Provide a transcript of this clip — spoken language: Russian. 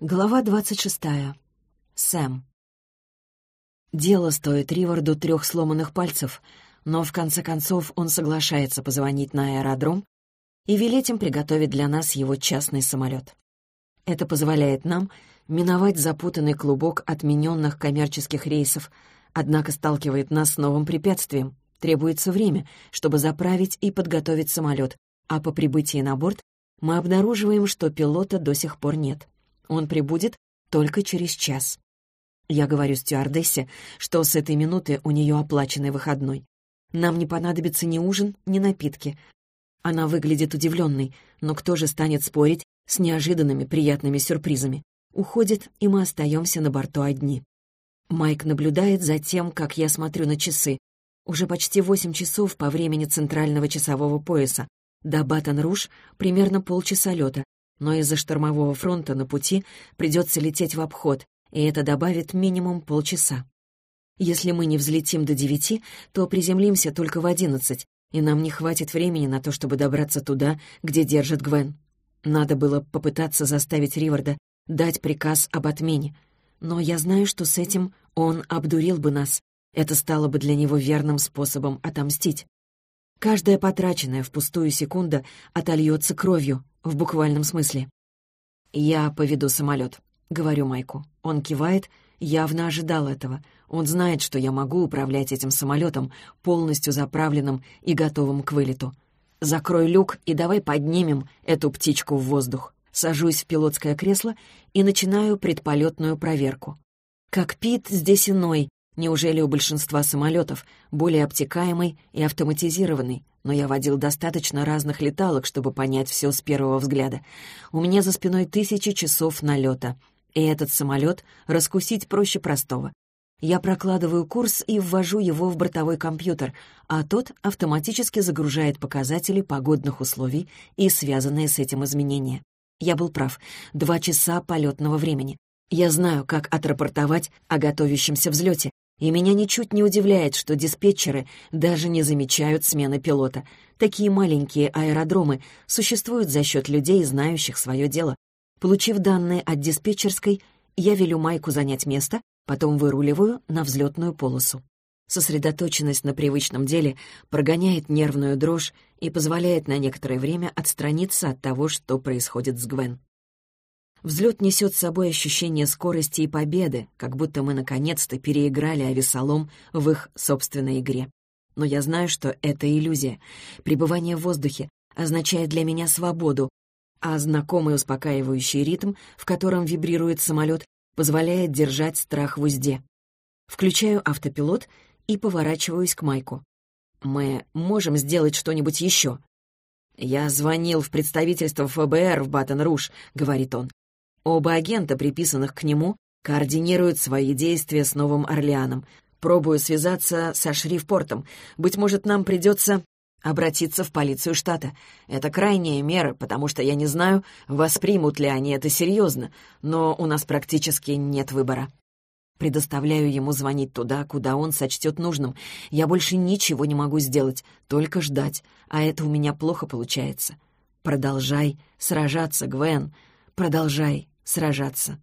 Глава двадцать шестая. Сэм. Дело стоит Риварду трех сломанных пальцев, но в конце концов он соглашается позвонить на аэродром и велеть им приготовить для нас его частный самолет. Это позволяет нам миновать запутанный клубок отмененных коммерческих рейсов, однако сталкивает нас с новым препятствием. Требуется время, чтобы заправить и подготовить самолет, а по прибытии на борт мы обнаруживаем, что пилота до сих пор нет. Он прибудет только через час. Я говорю стюардессе, что с этой минуты у нее оплаченный выходной. Нам не понадобится ни ужин, ни напитки. Она выглядит удивленной, но кто же станет спорить с неожиданными приятными сюрпризами? Уходит, и мы остаемся на борту одни. Майк наблюдает за тем, как я смотрю на часы. Уже почти восемь часов по времени центрального часового пояса. До Батон-Руж примерно полчаса лета, но из-за штормового фронта на пути придется лететь в обход, и это добавит минимум полчаса. Если мы не взлетим до девяти, то приземлимся только в одиннадцать, и нам не хватит времени на то, чтобы добраться туда, где держит Гвен. Надо было попытаться заставить Риварда дать приказ об отмене. Но я знаю, что с этим он обдурил бы нас. Это стало бы для него верным способом отомстить. Каждая потраченная впустую секунда отольется кровью, в буквальном смысле. «Я поведу самолет», — говорю Майку. Он кивает, явно ожидал этого. Он знает, что я могу управлять этим самолетом, полностью заправленным и готовым к вылету. «Закрой люк и давай поднимем эту птичку в воздух». Сажусь в пилотское кресло и начинаю предполетную проверку. Кокпит здесь иной, Неужели у большинства самолетов более обтекаемый и автоматизированный? Но я водил достаточно разных леталок, чтобы понять все с первого взгляда. У меня за спиной тысячи часов налета. И этот самолет раскусить проще простого. Я прокладываю курс и ввожу его в бортовой компьютер, а тот автоматически загружает показатели погодных условий и связанные с этим изменения. Я был прав. Два часа полетного времени. Я знаю, как отрапортовать о готовящемся взлете, и меня ничуть не удивляет, что диспетчеры даже не замечают смены пилота. Такие маленькие аэродромы существуют за счет людей, знающих свое дело. Получив данные от диспетчерской, я велю Майку занять место, потом выруливаю на взлетную полосу. Сосредоточенность на привычном деле прогоняет нервную дрожь и позволяет на некоторое время отстраниться от того, что происходит с Гвен. Взлет несет с собой ощущение скорости и победы, как будто мы наконец-то переиграли Авесолом в их собственной игре. Но я знаю, что это иллюзия. Пребывание в воздухе означает для меня свободу, а знакомый успокаивающий ритм, в котором вибрирует самолет, позволяет держать страх в узде. Включаю автопилот и поворачиваюсь к Майку. «Мы можем сделать что-нибудь еще?» «Я звонил в представительство ФБР в Батон-Руж», — говорит он. Оба агента, приписанных к нему, координируют свои действия с Новым Орлеаном. Пробую связаться со Шрифпортом. Быть может, нам придется обратиться в полицию штата. Это крайняя мера, потому что я не знаю, воспримут ли они это серьезно, но у нас практически нет выбора. Предоставляю ему звонить туда, куда он сочтет нужным. Я больше ничего не могу сделать, только ждать, а это у меня плохо получается. Продолжай сражаться, Гвен, продолжай сражаться.